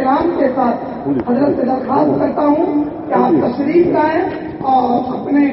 احترام کے ساتھ حضرت سے درخواست کرتا ہوں کہ آپ تشریف لائیں اور اپنے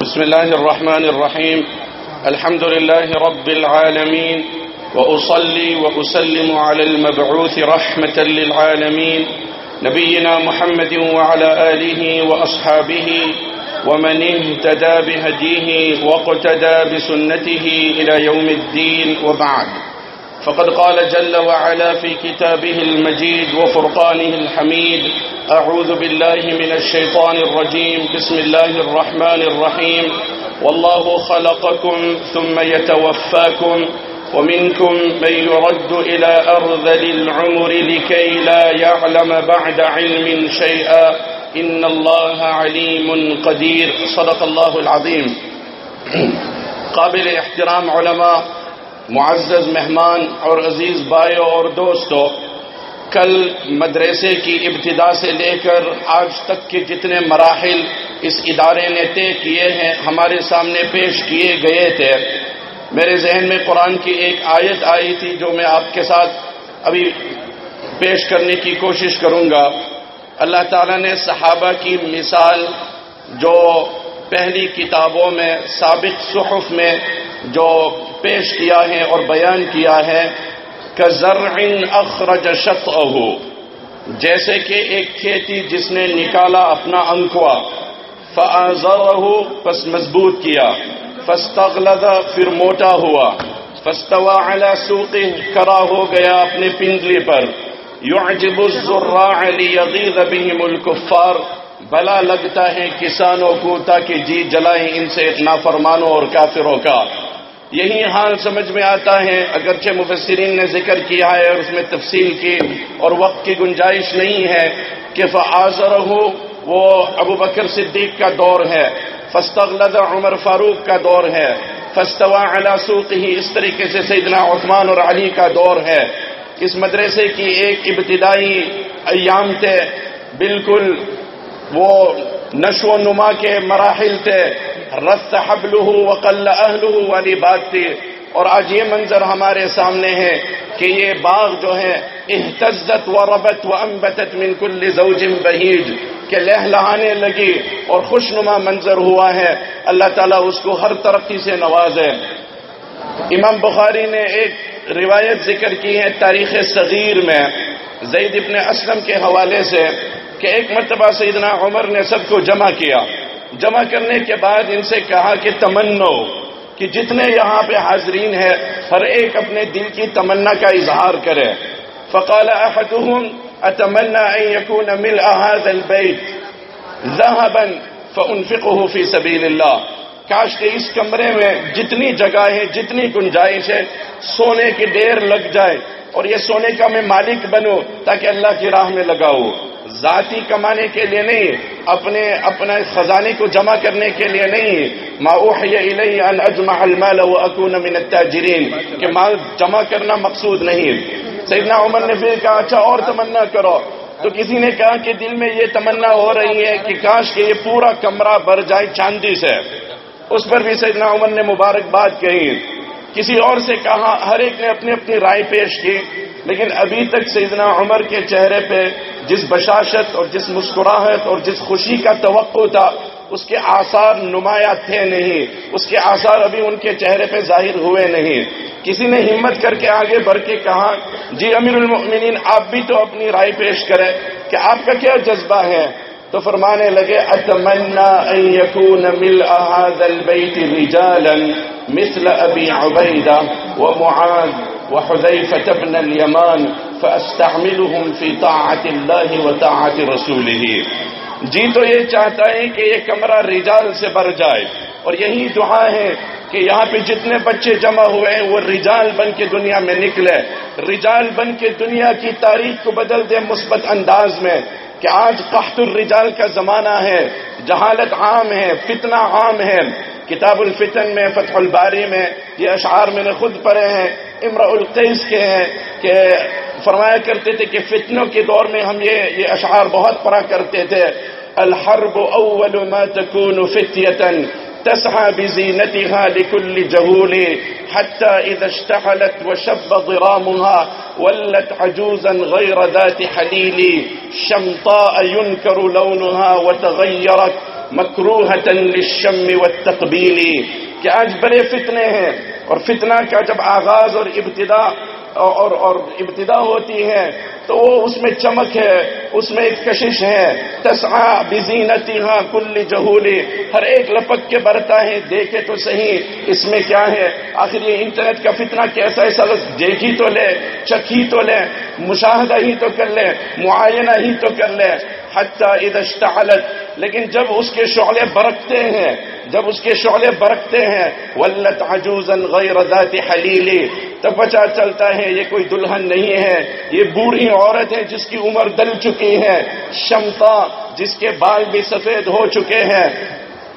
بسم الله الرحمن الرحيم الحمد لله رب العالمين وأصلي وأسلم على المبعوث رحمة للعالمين نبينا محمد وعلى آله وأصحابه ومن اهتدى بهديه واقتدى بسنته إلى يوم الدين وبعد. فقد قال جل وعلا في كتابه المجيد وفرقانه الحميد أعوذ بالله من الشيطان الرجيم بسم الله الرحمن الرحيم. والله خلقكم ثم يتوفاكم ومنكم من يرد إلى أرذل العمر لكي لا يعلم بعد علم شيئا إن الله عليم قدير. صدق الله العظيم. قابل احترام علماء، معزز مہمان اور عزیز بھائیوں اور دوستوں کل مدرسے کی ابتدا سے لے کر آج تک کے جتنے مراحل اس ادارے نے طے کیے ہیں، ہمارے سامنے پیش کیے گئے تھے۔ میرے ذہن میں قرآن کی ایک آیت آئی تھی جو میں آپ کے ساتھ ابھی پیش کرنے کی کوشش کروں گا۔ اللہ تعالیٰ نے صحابہ کی مثال جو پہلی کتابوں میں سابق صحف میں جو پیش کیا ہے اور بیان کیا ہے کہ زرع اخرج شت جیسے کہ ایک کھیتی جس نے نکالا اپنا انکوا فضر پس مضبوط کیا۔ فستغلظ پھر موٹا ہوا۔ فستوا علی سوق کرا ہو گیا اپنے پنڈلی پر۔ يعجب الزراع ليغيظ بهم الكفار بلا لگتا ہے کسانوں کو تاکہ جی جلائیں ان سے نافرمانوں اور کافروں کا۔ یہی حال سمجھ میں آتا ہے۔ اگرچہ مفسرین نے ذکر کیا ہے اور اس میں تفصیل کی اور وقت کی گنجائش نہیں ہے کہ فعضر ہو وہ ابو بکر صدیق کا دور ہے۔ فستغلد عمر فاروق کا دور ہے۔ فستوا علی سوق ہی اس طریقے سے سیدنا عثمان اور علی کا دور ہے۔ اس مدرسے کی ایک ابتدائی ایام تھے۔ بالکل وہ نشو و نما کے مراحل تھے۔ رست حبلہ وقل اہلہ والی بات تھی اور آج یہ منظر ہمارے سامنے ہے کہ یہ باغ جو ہے احتزت و ربت و امبتت من کل زوج بہیج کہ لہلہانے لگی اور خوشنما منظر ہوا ہے۔ اللہ تعالیٰ اس کو ہر ترقی سے نوازے امام بخاری نے ایک روایت ذکر کی ہے تاریخ صغیر میں۔ زید ابن اسلم کے حوالے سے کہ ایک مرتبہ سیدنا عمر نے سب کو جمع کیا۔ جمع کرنے کے بعد ان سے کہا کہ تمنو، کہ جتنے یہاں پہ حاضرین ہیں، ہر ایک اپنے دل کی تمنا کا اظہار کرے۔ فقال أحدهم، أتمنى أن يكون ملء هذا البيت ذهبا فأنفقه في سبيل الله. کاش کہ اس کمرے میں جتنی جگہ ہے، جتنی گنجائش ہے، سونے کی ڈیر لگ جائے اور یہ سونے کا میں مالک بنوں تاکہ اللہ کی راہ میں لگاؤ ذاتی کمانے کے لیے نہیں، اپنے اپنے خزانے کو جمع کرنے کے لیے نہیں۔ ما اوحی الی ان اجمع المال واکون من التاجرین، کہ مال جمع کرنا مقصود نہیں۔ سیدنا عمر نے پھر کہا اچھا اور تمنا کرو۔ تو کسی نے کہا کہ دل میں یہ تمنا ہو رہی ہے کہ کاش کہ یہ پورا کمرہ بھر جائے چاندی سے۔ اس پر بھی سیدنا عمر نے مبارکباد کہی۔ کسی اور سے کہا، ہر ایک نے اپنی اپنی رائے پیش کی۔ لیکن ابھی تک سیدنا عمر کے چہرے پہ جس بشاشت اور جس مسکراہٹ اور جس خوشی کا توقع تھا، اس کے آثار نمایاں تھے نہیں۔ اس کے آثار ابھی ان کے چہرے پہ ظاہر ہوئے نہیں۔ کسی نے ہمت کر کے آگے بڑھ کے کہا جی امیر المؤمنین، آپ بھی تو اپنی رائے پیش کریں کہ آپ کا کیا جذبہ ہے؟ تو فرمانے لگے اتمنا ان يكون ملء هذا البيت رجالا مثل ابي عبيده ومعاذ وحذيفه بن اليمان فاستعملهم في طاعه الله وطاعه رسوله جی تو یہ چاہتا ہے کہ یہ کمرہ رجال سے بھر جائے۔ اور یہی دعا ہے کہ یہاں پہ جتنے بچے جمع ہوئے ہیں، وہ رجال بن کے دنیا میں نکلے۔ رجال بن کے دنیا کی تاریخ کو بدل دے مثبت انداز میں۔ کہ آج قحط الرجال کا زمانہ ہے، جہالت عام ہے، فتنہ عام ہے۔ کتاب الفتن میں، فتح الباری میں یہ اشعار میں نے خود پڑھے ہیں امر القیس کے ہیں، کہ فرمایا کرتے تھے کہ فتنوں کے دور میں ہم یہ یہ اشعار بہت پڑھا کرتے تھے۔ الحرب اول ما تكون فتية تسعى بزينتها لكل جهول حتى إذا اشتعلت وشب ضرامها ولت عجوزا غير ذات حليل. شمطاء ينكر لونها وتغيرت مكروهة للشم والتقبيل. فتنے ہیں اور فتنہ کا جب آغاز اور ابتدا اور اور ابتدا ہوتی ہے، تو وہ اس میں چمک ہے، اس میں ایک کشش ہے۔ تسعا بزینتی ہاں کل جہولی، ہر ایک لپک کے برتا ہے، دیکھے تو صحیح، اس میں کیا ہے؟ آخر یہ انٹرنیٹ کا فتنہ کیسا ہے؟ سب دیکھی تو لے، چکھی تو لے، مشاہدہ ہی تو کر لے معائنہ ہی تو کر لے۔ حتیٰ اشتعلت۔ لیکن جب اس کے شعلے برکتے ہیں، جب اس کے شعلے برکتے ہیں، ولت عجوزن غیر ذات حلیلی۔ تب پتا چلتا ہے، یہ کوئی دلہن نہیں ہے۔ یہ بوڑھی عورت ہے جس کی عمر دل چکی ہے۔ شمتا، جس کے بال بھی سفید ہو چکے ہیں۔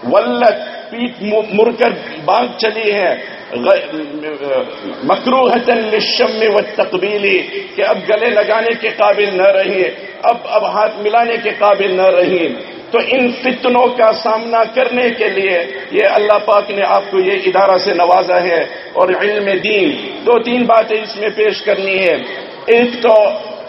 ولت، پیٹ مر کر باغ چلی ہے۔ مکرو للشم و تقبیلی کہ اب گلے لگانے کے قابل نہ رہی اب اب ہاتھ ملانے کے قابل نہ رہی تو ان فتنوں کا سامنا کرنے کے لیے یہ اللہ پاک نے آپ کو یہ ادارہ سے نوازا ہے اور علم دین۔ دو تین باتیں اس میں پیش کرنی ہے ایک تو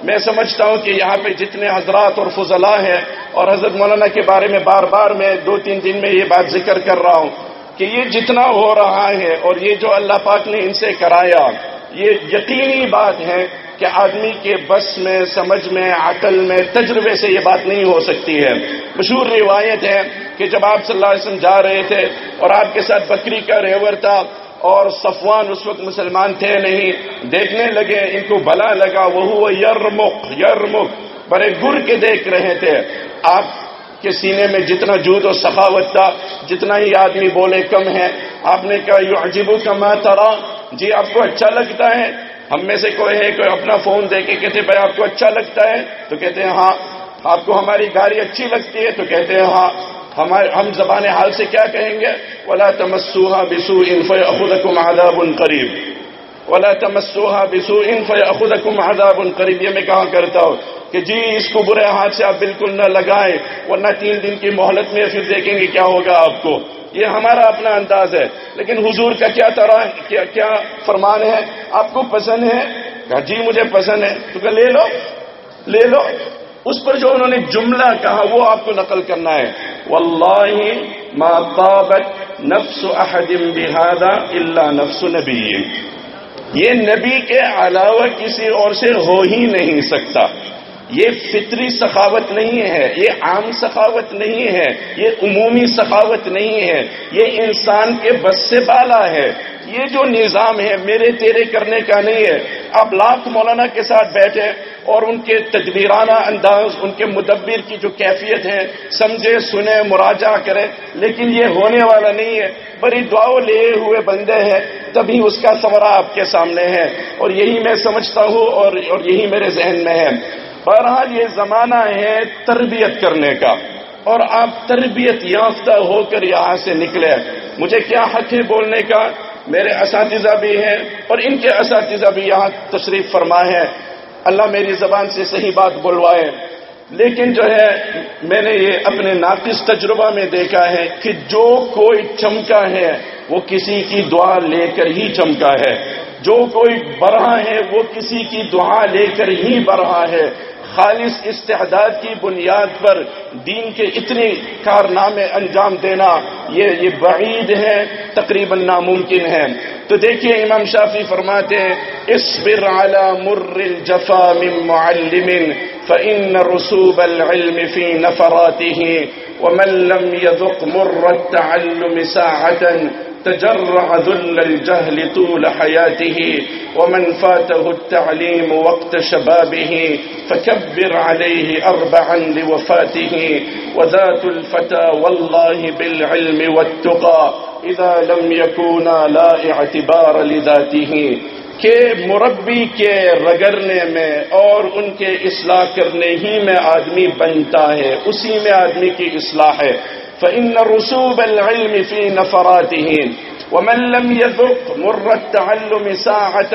میں سمجھتا ہوں کہ یہاں پہ جتنے حضرات اور فضلہ ہیں اور حضرت مولانا کے بارے میں بار بار میں دو تین دن میں یہ بات ذکر کر رہا ہوں کہ یہ جتنا ہو رہا ہے اور یہ جو اللہ پاک نے ان سے کرایا، یہ یقینی بات ہے کہ آدمی کے بس میں، سمجھ میں، عقل میں، تجربے سے یہ بات نہیں ہو سکتی ہے۔ مشہور روایت ہے کہ جب آپ صلی اللہ علیہ وسلم جا رہے تھے اور آپ کے ساتھ بکری کا ریور تھا اور صفوان اس وقت مسلمان تھے نہیں، دیکھنے لگے، ان کو بلا لگا وہ یرمک یرمک بڑے گر کے دیکھ رہے تھے۔ آپ کے سینے میں جتنا جود و سخاوت تھا، جتنا ہی آدمی بولے کم ہے، آپ نے کہا یو عجیبو کا ماترا جی آپ کو اچھا لگتا ہے؟ ہم میں سے کوئی ہے کوئی اپنا فون دے کے کہتے بھائی، آپ کو اچھا لگتا ہے؟ تو کہتے ہیں ہاں آپ کو ہماری گاڑی اچھی لگتی ہے؟ تو کہتے ہیں ہاں ہمارے، ہم زبان حال سے کیا کہیں گے؟ ولا تمسوہا بسو ان عذاب قریب ولا تمسوہا بسو ان عذاب قریب یہ میں کہاں کرتا ہوں کہ جی اس کو برے ہاتھ سے آپ بالکل نہ لگائیں ورنہ تین دن کی مہلت میں پھر دیکھیں گے کیا ہوگا آپ کو۔ یہ ہمارا اپنا انداز ہے۔ لیکن حضور کا کیا طرح، کیا کیا فرمان ہے؟ آپ کو پسند ہے؟ کہا جی مجھے پسند ہے۔ تو کہ لے لو لے لو۔ اس پر جو انہوں نے جملہ کہا، وہ آپ کو نقل کرنا ہے۔ واللہ ما طابت نفس احد بهذا الا نفس نبی یہ نبی کے علاوہ کسی اور سے ہو ہی نہیں سکتا۔ یہ فطری سخاوت نہیں ہے، یہ عام سخاوت نہیں ہے، یہ عمومی سخاوت نہیں ہے۔ یہ انسان کے بس سے بالا ہے۔ یہ جو نظام ہے، میرے تیرے کرنے کا نہیں ہے۔ آپ لاکھ مولانا کے ساتھ بیٹھے اور ان کے تدبیرانہ انداز، ان کے مدبر کی جو کیفیت ہے، سمجھے، سنے مراجہ کرے، لیکن یہ ہونے والا نہیں ہے۔ بڑی دعاؤں لیے ہوئے بندے ہیں۔ تبھی اس کا سورا آپ کے سامنے ہے اور یہی میں سمجھتا ہوں اور یہی میرے ذہن میں ہے۔ بہرحال یہ زمانہ ہے تربیت کرنے کا اور آپ تربیت یافتہ ہو کر یہاں سے نکلے۔ مجھے کیا حق ہے بولنے کا؟ میرے اساتذہ بھی ہیں اور ان کے اساتذہ بھی یہاں تشریف فرما ہے اللہ میری زبان سے صحیح بات بلوائے۔ لیکن جو ہے، میں نے یہ اپنے ناقص تجربہ میں دیکھا ہے کہ جو کوئی چمکا ہے، وہ کسی کی دعا لے کر ہی چمکا ہے۔ جو کوئی برہا ہے، وہ کسی کی دعا لے کر ہی برہا ہے۔ خالص استعداد کی بنیاد پر دین کے اتنے کارنامے انجام دینا، یہ یہ بعید ہے، تقریباً ناممکن ہے۔ تو دیکھیے امام شافی فرماتے ہیں اسبر على مر الجفا من معلم، فإن رسوب العلم في نفراته، ومن لم يذق مر التعلم ساعة تجرع ذل الجهل طول حياته، ومن فاته التعليم وقت شبابه، فكبر عليه أربعا لوفاته. وذات الفتى والله بالعلم والتقى، إذا لم يكونا لا اعتبار لذاته. کہ مربی کے رگرنے میں اور ان کے اصلاح کرنے ہی میں آدمی بنتا ہے، اسی میں آدمی کی اصلاح ہے۔ فإن رسوب العلم في نفراته ومن لم يذق مر التعلم ساعة.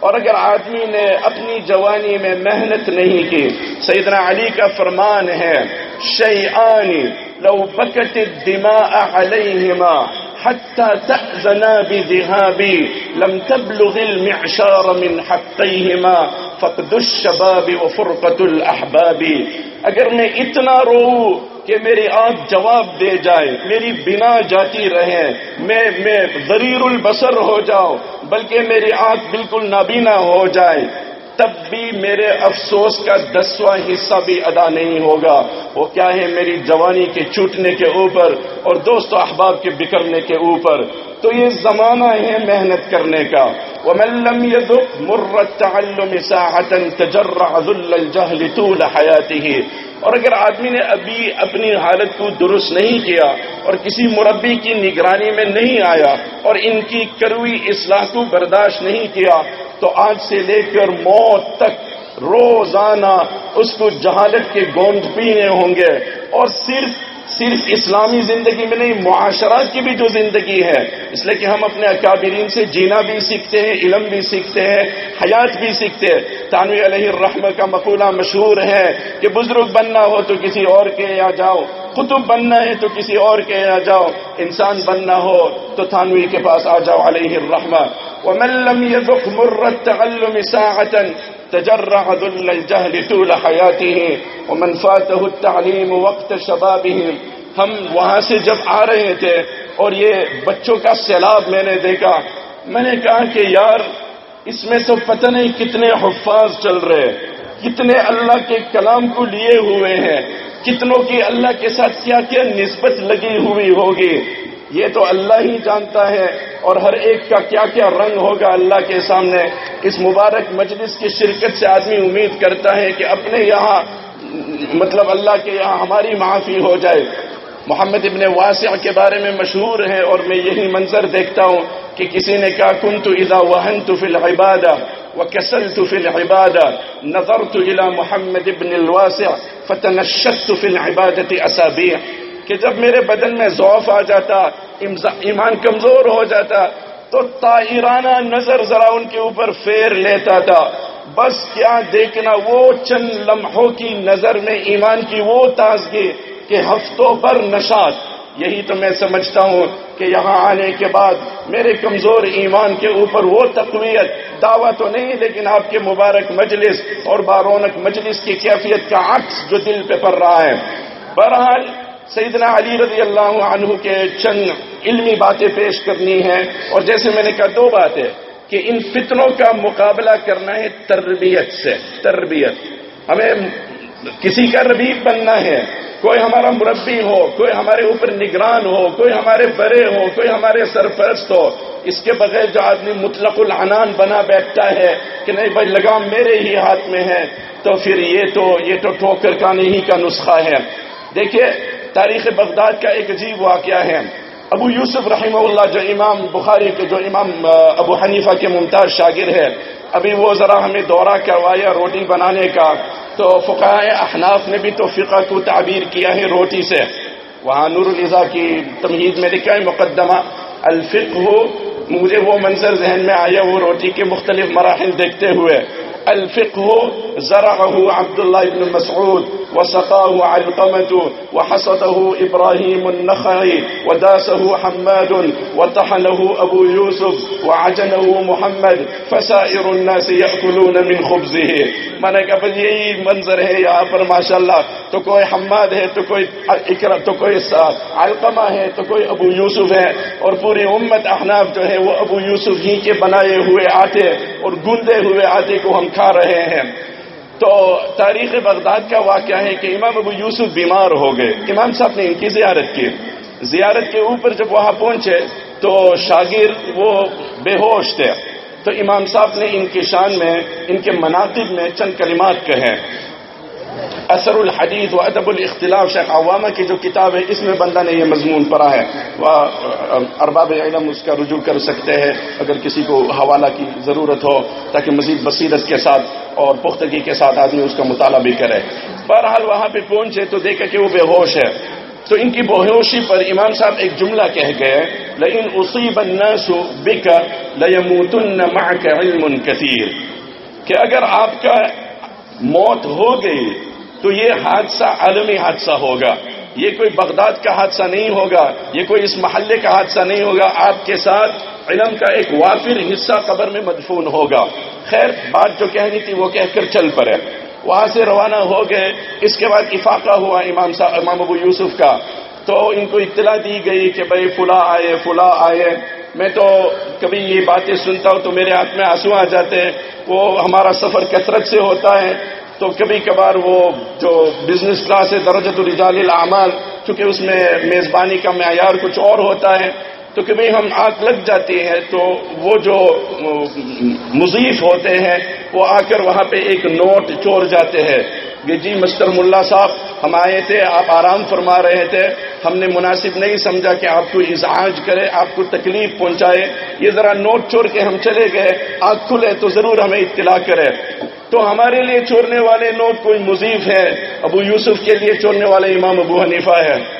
اور اگر آدمی نے اپنی جوانی میں محنت نہیں کی سیدنا علی کا فرمان ہے شیعانی لو بکت الدماء علیہما حتى تأذنا بذہابی لم تبلغ المعشار من حقیہما فقد الشباب وفرقت الأحباب. اگر میں اتنا رو کہ میری آنکھ جواب دے جائے، میری بنا جاتی رہے، میں میں ضریر البصر ہو جاؤ بلکہ میری آنکھ بالکل نابینا ہو جائے، تب بھی میرے افسوس کا دسواں حصہ بھی ادا نہیں ہوگا۔ وہ کیا ہے میری جوانی کے چھوٹنے کے اوپر اور دوست و احباب کے بکرنے کے اوپر۔ تو یہ زمانہ ہے محنت کرنے کا۔ وہ ملم مرت تجرع ذل الجهل طول حياته اور اگر آدمی نے ابھی اپنی حالت کو درست نہیں کیا اور کسی مربی کی نگرانی میں نہیں آیا اور ان کی کروئی اصلاح کو برداشت نہیں کیا، تو آج سے لے کر موت تک روزانہ اس کو جہالت کے گوند پینے ہوں گے اور صرف صرف اسلامی زندگی میں نہیں، معاشرات کی بھی جو زندگی ہے۔ اس لیے کہ ہم اپنے اکابرین سے جینا بھی سیکھتے ہیں، علم بھی سیکھتے ہیں، حیات بھی سیکھتے ہیں۔ تانوی علیہ الرحم کا مقولہ مشہور ہے کہ بزرگ بننا ہو تو کسی اور کے یہاں جاؤ، قطب بننا ہے تو کسی اور کے یہاں جاؤ۔ انسان بننا ہو تو تھانوی کے پاس آ جاؤ علیہ الرحمہ۔ ومن لم يذق مر التعلم ساعة تجرع ذل الجهل طول حياته ومن فاته التعليم وقت شبابه. ہم وہاں سے جب آ رہے تھے اور یہ بچوں کا سیلاب میں نے دیکھا، میں نے کہا کہ یار، اس میں تو پتہ نہیں کتنے حفاظ چل رہے کتنے اللہ کے کلام کو لیے ہوئے ہیں، کتنوں کی اللہ کے ساتھ کیا کیا نسبت لگی ہوئی ہوگی۔ یہ تو اللہ ہی جانتا ہے اور ہر ایک کا کیا کیا رنگ ہوگا اللہ کے سامنے۔ اس مبارک مجلس کی شرکت سے آدمی امید کرتا ہے کہ اپنے یہاں مطلب اللہ کے یہاں ہماری معافی ہو جائے۔ محمد ابن واسع کے بارے میں مشہور ہے اور میں یہی منظر دیکھتا ہوں کہ کسی نے کہا کن تو ادا وحن تو فی العبادہ و کسل تو فی العبادہ نظر تو الا محمد ابن الواسع فتنشت فی العبادت اسابیع کہ جب میرے بدن میں ضعف آ جاتا ایمان کمزور ہو جاتا، تو تائرانہ نظر ذرا ان کے اوپر فیر لیتا تھا۔ بس کیا دیکھنا، وہ چند لمحوں کی نظر میں ایمان کی وہ تازگی کہ ہفتوں پر نشات یہی تو میں سمجھتا ہوں کہ یہاں آنے کے بعد میرے کمزور ایمان کے اوپر وہ تقویت، دعویٰ تو نہیں، لیکن آپ کے مبارک مجلس اور بارونک مجلس کی کیفیت کا عکس جو دل پہ پڑ رہا ہے۔ بہرحال سیدنا علی رضی اللہ عنہ کے چند علمی باتیں پیش کرنی ہیں اور جیسے میں نے کہا دو باتیں کہ ان فتنوں کا مقابلہ کرنا ہے تربیت سے، تربیت۔ ہمیں کسی کا ربیب بننا ہے، کوئی ہمارا مربی ہو، کوئی ہمارے اوپر نگران ہو، کوئی ہمارے بڑے ہو، کوئی ہمارے سرپرست ہو، اس کے بغیر جو آدمی مطلق العنان بنا بیٹھتا ہے کہ نہیں بھائی لگام میرے ہی ہاتھ میں ہے، تو پھر یہ تو یہ تو ٹھوکر کا نہیں کا نسخہ ہے۔ دیکھیے تاریخ بغداد کا ایک عجیب واقعہ ہے۔ ابو یوسف رحمہ اللہ جو امام بخاری کے جو امام ابو حنیفہ کے ممتاز شاگر ہے، ابھی وہ ذرا ہمیں دورہ کروایا روٹی بنانے کا۔ تو فقہ احناف نے بھی تو فقہ کو تعبیر کیا ہے روٹی سے۔ وہاں نور الزا کی تمہید میں لکھا ہے، مقدمہ الفق ہو مجھے وہ منظر ذہن میں آیا، وہ روٹی کے مختلف مراحل دیکھتے ہوئے۔ الفقه زرعه عبد الله بن مسعود۔ وسقاه علقمة وحصده إبراهيم النخعي وداسه حماد وطحنه أبو يوسف وعجنه محمد فسائر الناس يأكلون من خبزه. میں نے کہا یہی منظر ہے یہاں پر، ماشاءاللہ۔ تو کوئی حماد ہے، تو کوئی اکرا تو کوئی علقمہ ہے، تو کوئی ابو یوسف ہے۔ اور پوری امت احناف جو ہے، وہ ابو یوسف ہی کے بنائے ہوئے آتے اور گندے ہوئے آتے کو ہم کھا رہے ہیں۔ تو تاریخ بغداد کا واقعہ ہے کہ امام ابو یوسف بیمار ہو گئے۔ امام صاحب نے ان کی زیارت کی۔ زیارت کے اوپر جب وہاں پہنچے تو شاگرد وہ بے ہوش تھے۔ تو امام صاحب نے ان کی شان میں، ان کے مناقب میں چند کلمات کہے۔ اثر الحدیث و ادب الاختلاف شیخ عوامہ کی جو کتاب ہے، اس میں بندہ نے یہ مضمون پڑھا ہے۔ وہ ارباب علم اس کا رجوع کر سکتے ہیں، اگر کسی کو حوالہ کی ضرورت ہو، تاکہ مزید بصیرت کے ساتھ اور پختگی کے ساتھ آدمی اس کا مطالعہ بھی کرے۔ بہرحال وہاں پہ پہنچے تو دیکھا کہ وہ بے ہوش ہے۔ تو ان کی بہوشی پر امام صاحب ایک جملہ کہہ گئے لیکن اسی بننا سو بک لموتن علم کثیر۔ کہ اگر آپ کا موت ہو گئی تو یہ حادثہ عالمی حادثہ ہوگا۔ یہ کوئی بغداد کا حادثہ نہیں ہوگا، یہ کوئی اس محلے کا حادثہ نہیں ہوگا۔ آپ کے ساتھ علم کا ایک وافر حصہ قبر میں مدفون ہوگا۔ خیر، بات جو کہنی تھی وہ کہہ کر چل پڑے۔ وہاں سے روانہ ہو گئے۔ اس کے بعد افاقہ ہوا امام صاحب، امام ابو یوسف کا۔ تو ان کو اطلاع دی گئی کہ بھائی فلا آئے فلا آئے۔ میں تو کبھی یہ باتیں سنتا ہوں تو میرے ہاتھ میں آنسو آ جاتے ہیں۔ وہ ہمارا سفر کثرت سے ہوتا ہے۔ تو کبھی کبھار وہ جو بزنس کلاس ہے درجت الرجال الاعمال، چونکہ اس میں میزبانی کا معیار کچھ اور ہوتا ہے۔ تو کبھی ہم آنکھ لگ جاتی ہے تو وہ جو مضیف ہوتے ہیں، وہ آ کر وہاں پہ ایک نوٹ چور جاتے ہیں۔ کہ جی مستر ملا صاحب، ہم آئے تھے، آپ آرام فرما رہے تھے۔ ہم نے مناسب نہیں سمجھا کہ آپ کو ازعاج کرے، آپ کو تکلیف پہنچائے۔ یہ ذرا نوٹ چور کے ہم چلے گئے۔ آنکھ کھلے تو ضرور ہمیں اطلاع کرے۔ تو ہمارے لیے چورنے والے نوٹ کوئی مضیف ہے؟ ابو یوسف کے لیے چورنے والے امام ابو حنیفہ ہے۔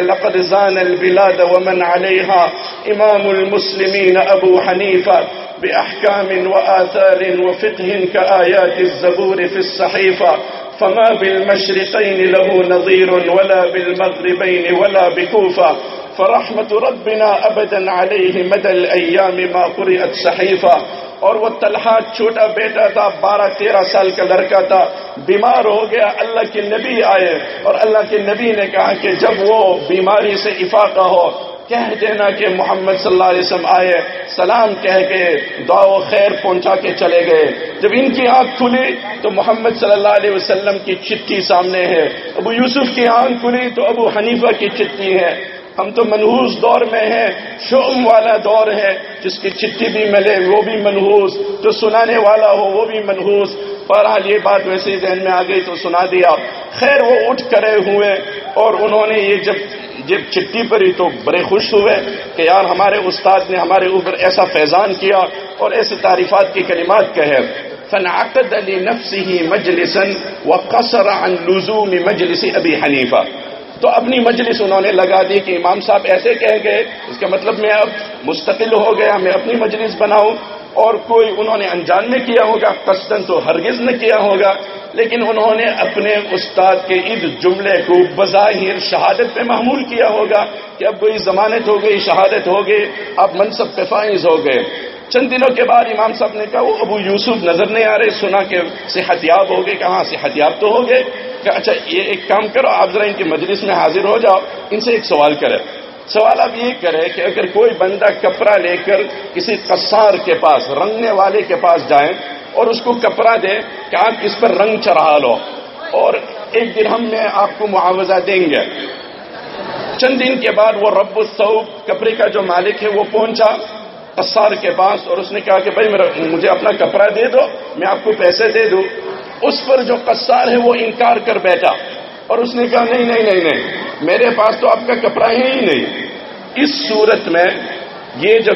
لقد زان البلاد ومن عليها إمام المسلمين أبو حنیفہ بأحكام وآثار وفقه كآيات الزبور في الصحيفة. فما بالمشرقين له نظير ولا بالمغربين ولا بكوفة. فرحمة ربنا أبدا عليه مدى الأيام ما قرئت صحيفة. اور وہ طلحہ چھوٹا بیٹا تھا، بارہ، تیرہ سال کا لڑکا تھا۔ بیمار ہو گیا، اللہ کے نبی آئے اور اللہ کے نبی نے کہا کہ جب وہ بیماری سے افاقہ ہو، کہہ دینا کہ محمد صلی اللہ علیہ وسلم آئے، سلام کہہ کے دعا و خیر پہنچا کے چلے گئے۔ جب ان کی آنکھ کھلی تو محمد صلی اللہ علیہ وسلم کی چٹھی سامنے ہے۔ ابو یوسف کی آنکھ کھلی تو ابو حنیفہ کی چٹھی ہے۔ ہم تو منحوس دور میں ہیں، شوم والا دور ہے، جس کی چٹھی بھی ملے، وہ بھی منحوس جو سنانے والا ہو، وہ بھی منحوس بہرحال یہ بات ویسے ذہن میں آ گئی تو سنا دیا۔ خیر وہ اٹھ کرے ہوئے اور انہوں نے یہ جب جب چٹھی پڑی تو بڑے خوش ہوئے کہ یار ہمارے استاد نے ہمارے اوپر ایسا فیضان کیا اور ایسے تعریفات کی کلمات کہے۔ فنعقد لنفسه مجلسا وقصر عن لزوم مجلس ابی حنیفہ تو اپنی مجلس انہوں نے لگا دی کہ امام صاحب ایسے کہہ گئے، اس کا مطلب میں اب مستقل ہو گیا، میں اپنی مجلس بناؤں، اور کوئی انہوں نے انجان میں کیا ہوگا قصدن تو ہرگز نہ کیا ہوگا، لیکن انہوں نے اپنے استاد کے عید جملے کو بظاہر شہادت پہ معمول کیا ہوگا کہ اب کوئی ضمانت ہو گئی، شہادت ہو گئی اب منصب پہ فائز ہو گئے۔ چند دنوں کے بعد امام صاحب نے کہا، وہ ابو یوسف نظر نہیں آ رہے، سنا کہ صحت یاب ہو گئے کہاں صحت یاب تو ہو گئے کہ اچھا یہ ایک کام کرو، آپ ذرا ان کی مجلس میں حاضر ہو جاؤ، ان سے ایک سوال کرے سوال اب یہ کرے کہ اگر کوئی بندہ کپڑا لے کر کسی قصار کے پاس، رنگنے والے کے پاس جائیں اور اس کو کپڑا دے کہ آپ اس پر رنگ چڑھا لو، اور ایک درہم میں آپ کو معاوضہ دیں گے۔ چند دن کے بعد وہ رب الصوب کپڑے کا جو مالک ہے، وہ پہنچا۔ قصار کے پاس اور اس نے کہا کہ بھائی میرا مجھے اپنا کپڑا دے دو، میں آپ کو پیسے دے دوں۔ اس پر جو قصار ہے وہ انکار کر بیٹھا۔ اور اس نے کہا، نہیں نہیں نہیں نہیں، میرے پاس تو آپ کا کپڑا ہے ہی نہیں۔ اس صورت میں یہ جب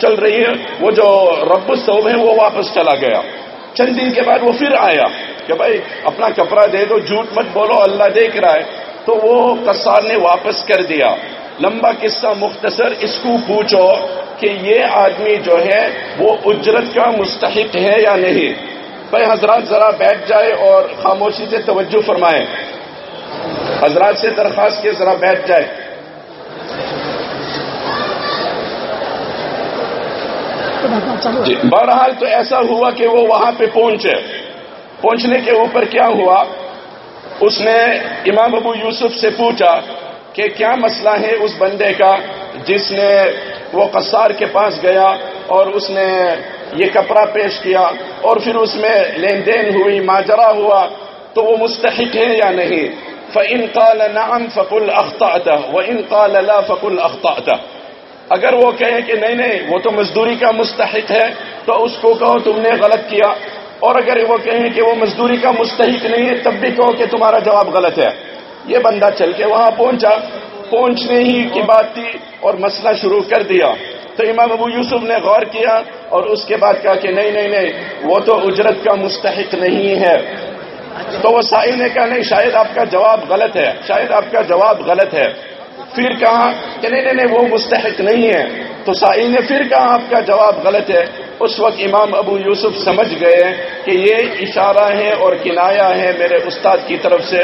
چل رہی ہے، وہ جو رب الصوب ہے، وہ واپس چلا گیا۔ چند دن کے بعد وہ پھر آیا کہ بھائی اپنا کپڑا دے دو، جھوٹ مت بولو، اللہ دیکھ رہا ہے۔ تو وہ قصار نے واپس کر دیا۔ لمبا قصہ مختصر اس کو پوچھو کہ یہ آدمی جو ہے وہ اجرت کا مستحق ہے یا نہیں؟ بھائی حضرات ذرا بیٹھ جائے اور خاموشی سے توجہ فرمائیں۔ حضرات سے درخواست کے ذرا بیٹھ جائے۔ جی بہرحال تو ایسا ہوا کہ وہ وہاں پہ پہنچے۔ پہنچنے کے اوپر کیا ہوا؟ اس نے امام ابو یوسف سے پوچھا کہ کیا مسئلہ ہے اس بندے کا جس نے وہ قصار کے پاس گیا اور اس نے یہ کپڑا پیش کیا اور پھر اس میں لین دین ہوئی، ماجرا ہوا، تو وہ مستحق ہے یا نہیں؟ فن قال نعم فقل اختاطہ و ان قال لا فقل اختاطہ اگر وہ کہیں کہ نہیں نہیں، وہ تو مزدوری کا مستحق ہے، تو اس کو کہو تم نے غلط کیا۔ اور اگر وہ کہیں کہ وہ مزدوری کا مستحق نہیں ہے، تب بھی کہو کہ تمہارا جواب غلط ہے۔ یہ بندہ چل کے وہاں پہنچا، پہنچنے ہی کی بات تھی اور مسئلہ شروع کر دیا۔ تو امام ابو یوسف نے غور کیا اور اس کے بعد کہا کہ نہیں نہیں نہیں، وہ تو اجرت کا مستحق نہیں ہے۔ تو وہ سائل نے کہا، نہیں، شاید آپ کا جواب غلط ہے، شاید آپ کا جواب غلط ہے۔ پھر کہا کہ نہیں نہیں نہیں، وہ مستحق نہیں ہے۔ تو سائل نے پھر کہا، آپ کا جواب غلط ہے۔ اس وقت امام ابو یوسف سمجھ گئے کہ یہ اشارہ ہے اور کنایا ہے میرے استاد کی طرف سے۔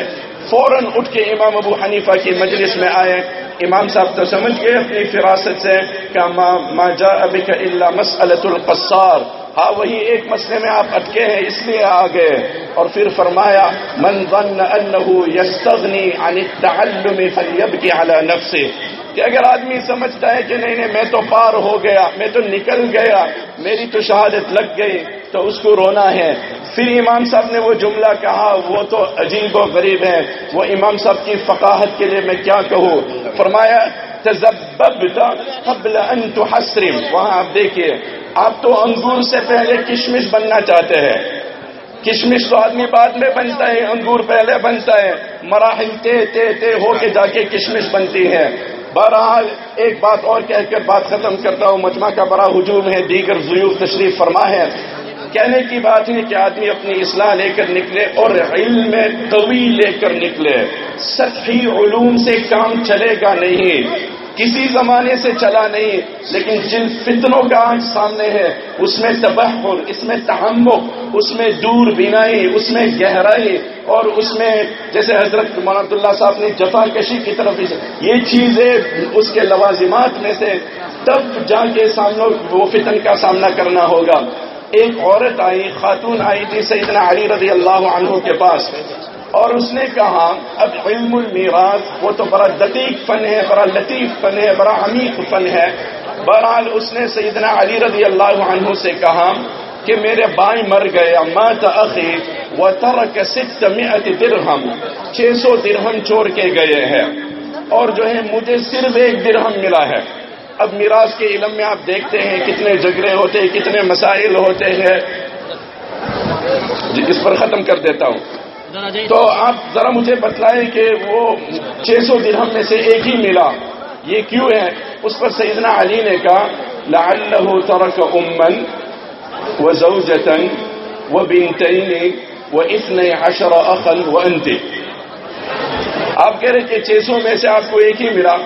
فوراً اٹھ کے امام ابو حنیفہ کی مجلس میں آئے۔ امام صاحب تو سمجھ گئے اپنی فراست سے کہ ما جا ابھی کا اللہ مسلط القصار۔ ہاں وہی ایک مسئلے میں آپ اٹکے ہیں، اس لیے آ گئے اور پھر فرمایا، من ظن انه يستغني عن التعلم فليبكي على نفسه کہ اگر آدمی سمجھتا ہے کہ نہیں نہیں، میں تو پار ہو گیا، میں تو نکل گیا، میری تو شہادت لگ گئی، تو اس کو رونا ہے۔ پھر امام صاحب نے وہ جملہ کہا، وہ تو عجیب و غریب ہے۔ وہ امام صاحب کی فقاہت کے لیے میں کیا کہوں؟ فرمایا قبل ان تحسرم. وہاں آپ دیکھیے آپ تو انگور سے پہلے کشمش بننا چاہتے ہیں۔ کشمش تو آدمی بعد میں بنتا ہے، انگور پہلے بنتا ہے۔ مراحل تے تے تے ہو کے جا کے کشمش بنتی ہے۔ بہرحال ایک بات اور کہہ کر بات ختم کرتا ہوں۔ مجمع کا بڑا ہجوم ہے، دیگر ضیوف تشریف فرما ہے۔ کہنے کی بات ہے کہ آدمی اپنی اصلاح لے کر نکلے اور علم قوی لے کر نکلے۔ سطحی علوم سے کام چلے گا نہیں۔ کسی زمانے سے چلا نہیں، لیکن جن فتنوں کا آج سامنے ہے، اس میں تبحر، اس میں تحمک اس میں دور بینائی، اس میں گہرائی، اور اس میں جیسے حضرت مولانا اللہ صاحب نے جفا کشی کی طرف یہ چیزیں اس کے لوازمات میں سے تب جا کے سامنے وہ فتن کا سامنا کرنا ہوگا۔ ایک عورت آئی، خاتون آئی تھی سیدنا علی رضی اللہ عنہ کے پاس۔ اور اس نے کہا، اب علم المیراث وہ تو بڑا دقیق فن ہے، بڑا لطیف فن ہے، بڑا عمیق فن ہے۔ بہرحال اس نے سیدنا علی رضی اللہ عنہ سے کہا کہ میرے بائیں مر گیا مات اخی و ترک ست درہم۔ چھ سو درہم چور کے گئے ہیں۔ اور جو ہے مجھے صرف ایک درہم ملا ہے۔ اب میراث کے علم میں آپ دیکھتے ہیں کتنے جگرے ہوتے ہیں، کتنے مسائل ہوتے ہیں۔ جی اس پر ختم کر دیتا ہوں۔ تو آپ ذرا مجھے بتلائیں کہ وہ چھ سو درہم میں سے ایک ہی ملا۔ یہ کیوں ہے؟ اس پر سیدنا علی نے کہا، لعلہ ترک امن و زوجتن و بنتین و اتنے عشر اخل و انتی آپ کہہ رہے کہ چھ سو میں سے آپ کو ایک ہی ملا۔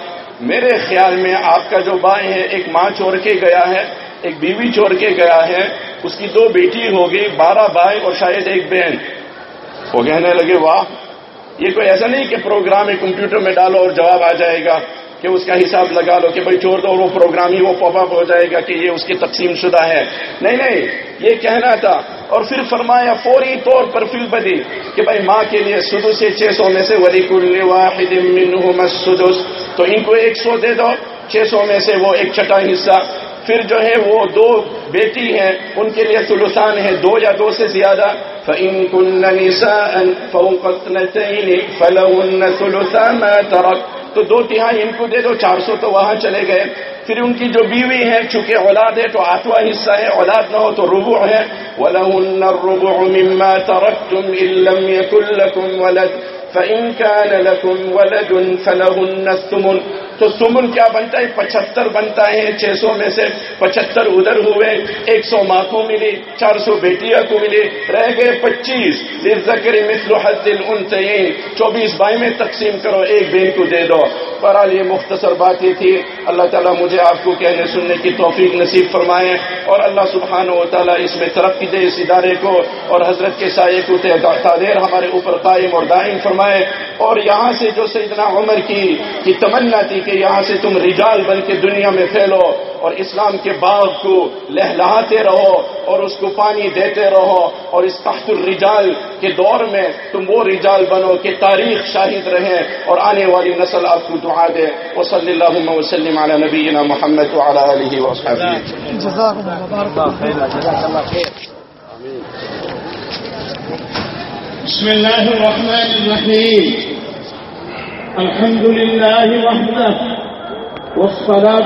میرے خیال میں آپ کا جو بائیں ہے، ایک ماں چھوڑ کے گیا ہے، ایک بیوی چھوڑ کے گیا ہے، اس کی دو بیٹی ہوگی، بارہ بھائی اور شاید ایک بہن۔ وہ کہنے لگے، واہ، یہ کوئی ایسا نہیں کہ پروگرام ایک کمپیوٹر میں ڈالو اور جواب آ جائے گا کہ اس کا حساب لگا لو کہ بھائی چھوڑ دو وہ پروگرام ہی وہ پاپ اپ ہو جائے گا کہ یہ اس کی تقسیم شدہ ہے. نہیں نہیں، یہ کہنا تھا اور پھر فرمایا فوری طور پر فل بدی کہ بھائی ماں کے لیے سدو سے چھ سو میں سے ولی کل واحد سدس تو ان کو ایک سو دے دو، چھ سو میں سے وہ ایک چھٹا حصہ پھر جو ہے وہ دو بیٹی ہیں، ان کے لیے سلوسان ہے دو یا دو سے زیادہ۔ فَإِن كُنَّ نِسَاءً فَوْقَ اثْنَتَيْنِ فَلَهُنَّ ثُلُثَا مَا تَرَكَ تو دو تہائی ان کو دے دو، چار سو تو وہاں چلے گئے۔ پھر ان کی جو بیوی ہے، چونکہ اولاد ہے تو آٹھواں حصہ ہے، اولاد نہ ہو تو ربع ہے۔ وَلَهُنَّ الرُّبُعُ مِمَّا تَرَكْتُمْ إِن لَّمْ يَكُن لَّكُمْ وَلَدٌ۔ فَإِن كَانَ لَكُمْ وَلَدٌ فَلَهُنَّ الثُّمُنُ۔ تو سمن کیا بنتا ہے؟ پچہتر بنتا ہے۔ چھ سو میں سے پچہتر ادھر ہوئے، ایک سو ماں کو ملی چار سو بیٹیاں کو ملی رہ گئے پچیس۔ ذکر مثل حد الانتین چوبیس بائی میں تقسیم کرو، ایک بین کو دے دو۔ بہرحال یہ مختصر بات یہ تھی۔ اللہ تعالیٰ مجھے آپ کو کہنے سننے کی توفیق نصیب فرمائے اور اللہ سبحانہ و تعالیٰ اس میں ترقی دے اس ادارے کو اور حضرت کے سائے کو تعدیر ہمارے اوپر قائم اور دائم فرمائے۔ اور یہاں سے جو سیدنا عمر کی کی تمنا تھی کہ یہاں سے تم رجال بن کے دنیا میں پھیلو اور اسلام کے باغ کو لہلاتے رہو اور اس کو پانی دیتے رہو اور اس تحت الرجال کے دور میں تم وہ رجال بنو کہ تاریخ شاہد رہے اور آنے والی نسل آپ کو دعا دے۔ وہ صلی اللہ وسلم علی نبینا محمد آلہ وصحبہ بسم الله الرحمن الرحيم الحمد لله وحده والصلاة